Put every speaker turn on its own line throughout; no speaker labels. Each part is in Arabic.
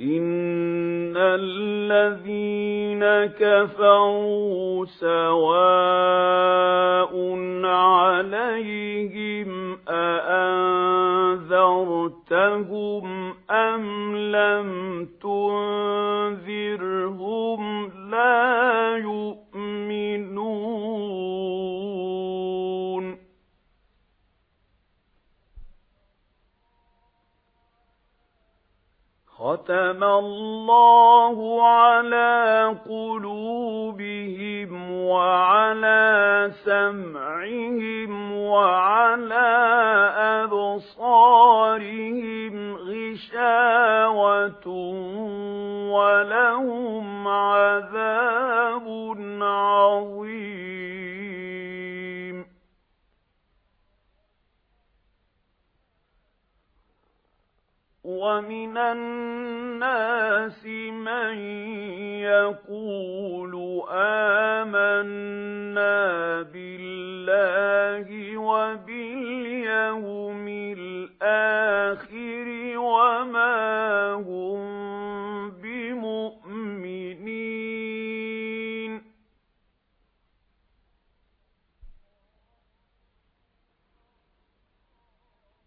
إِنَّ الَّذِينَ كَفَرُوا سَوَاءٌ عَلَيْهِمْ أَأَنذَرْتَهُمْ أَمْ لَمْ خَتَمَ اللَّهُ عَلَى قُلُوبِهِمْ وَعَلَى سَمْعِهِمْ وَعَلَى وَمِنَ النَّاسِ مَن يَقُولُ آمَنَّا بِاللَّهِ وَبِالْيَوْمِ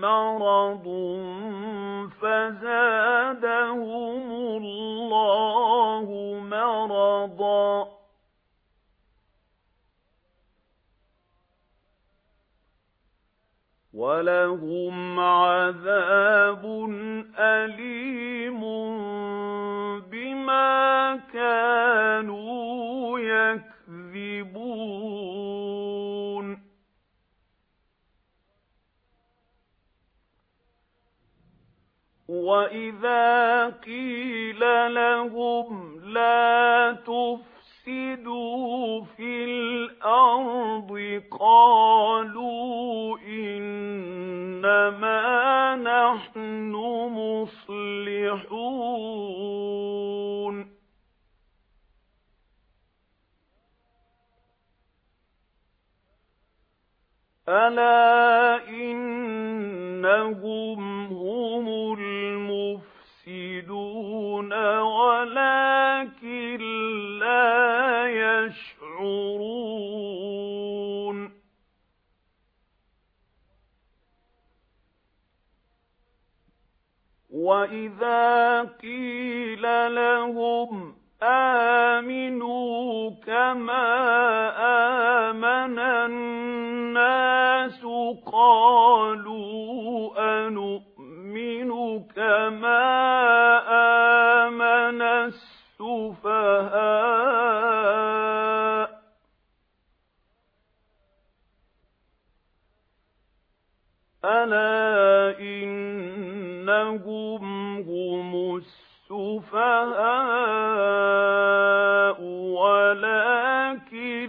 مَّرَضٌ فَزَادَهُمُ اللَّهُ مَرَضًا. وَلَهُمْ عَذَابٌ أَلِيمٌ بِمَا كَانُوا وَإِذَا قِيلَ لَهُمْ لَا تُفْسِدُوا فِي الْأَرْضِ قَالُوا إِنَّمَا نَحْنُ مُصْلِحُونَ أَلَا إِنَّهُمْ وَلَكِن لَّا يَشْعُرُونَ وَإِذَا قِيلَ لَهُمْ آمِنُوا كَمَا آمَنَ النَّاسُ قَالُوا أَلَا إِنَّهُمْ هُمُ السُّفَهَاءُ وَلَكِن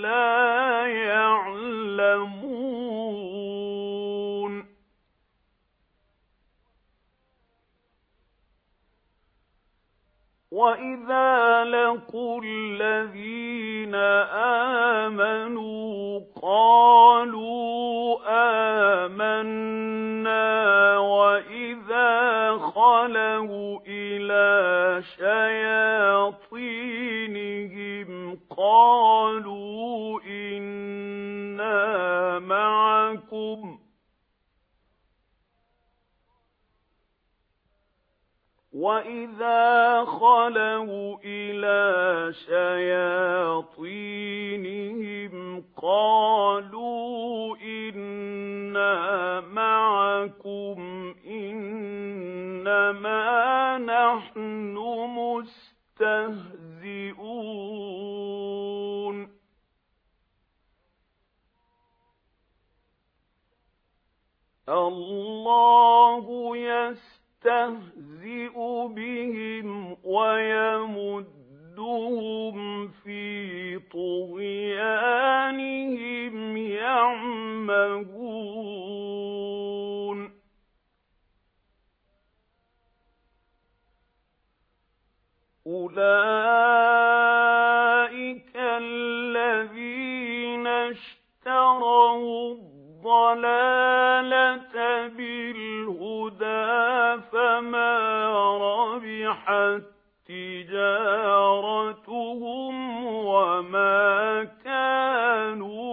لَّا يَعْلَمُونَ وَإِذَا لَقُوا الَّذِينَ آمَنُوا وَإِذَا خَلَوْا إِلَىٰ شَيَاطِينِهِمْ قَالُوا إِنَّا مَعَكُمْ إِنَّمَا نَحْنُ مُسْتَهْزِئُونَ اللَّهُ يَسْتَهْزِئُ بِهِمْ وَيَمُدُّهُمْ فِي طُغْيَانِهِمْ يَعْمَهُونَ. أُولَئِكَ الَّذِينَ اشْتَرَوُا الضَّلَالَةَ بِالْهُدَى فَمَا رَبِحَتْ تِجَارَتُهُمْ وَمَا كَانُوا